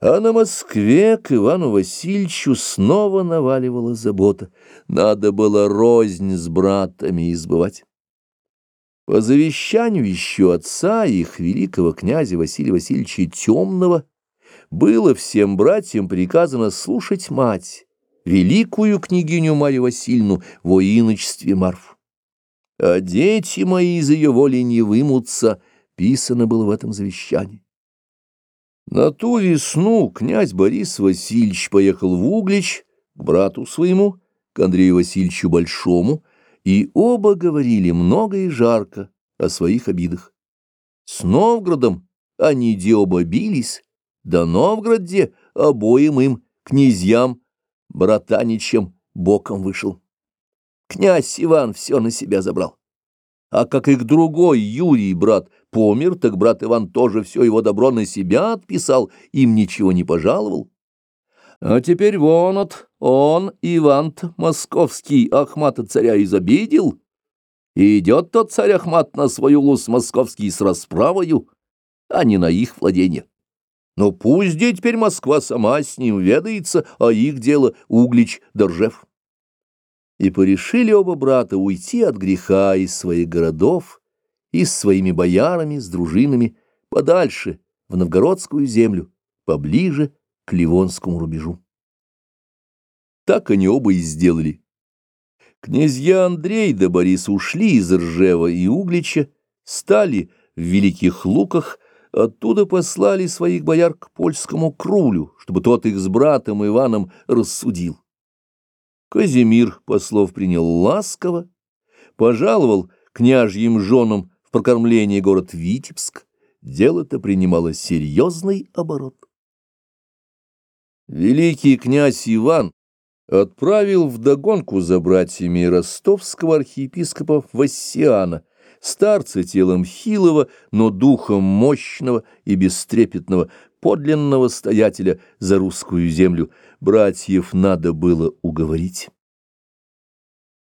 А на Москве к Ивану Васильевичу снова наваливала забота. Надо было рознь с братами избывать. По завещанию еще отца их, великого князя Василия Васильевича Темного, было всем братьям приказано слушать мать, великую княгиню Марью Васильевну во иночестве Марф. А дети мои из ее воли не вымутся, писано было в этом завещании. На ту весну князь Борис Васильевич поехал в Углич к брату своему, к Андрею Васильевичу Большому, и оба говорили много и жарко о своих обидах. С Новгородом они де оба бились, да Новгороде обоим им, князьям, братаничем, боком вышел. Князь Иван все на себя забрал. А как и к другой Юрий, брат, помер, так брат Иван тоже все его добро на себя отписал, им ничего не пожаловал. А теперь вон от он, Иван московский, Ахмата царя изобидел, и идет тот царь Ахмат на свою лус московский с расправою, а не на их владение. Но пусть теперь Москва сама с ним ведается, а их дело Углич Доржев. И порешили оба брата уйти от греха из своих городов, и с своими боярами, с дружинами, подальше, в новгородскую землю, поближе к Ливонскому рубежу. Так они оба и сделали. Князья Андрей да Борис ушли из Ржева и Углича, стали в Великих Луках, оттуда послали своих бояр к польскому крулю, чтобы тот их с братом Иваном рассудил. Казимир послов принял ласково, пожаловал княжьим женам прокормление город Витебск, дело-то принимало серьезный оборот. Великий князь Иван отправил вдогонку за братьями ростовского архиепископа Вассиана, старца телом хилого, но духом мощного и бестрепетного, подлинного стоятеля за русскую землю. Братьев надо было уговорить.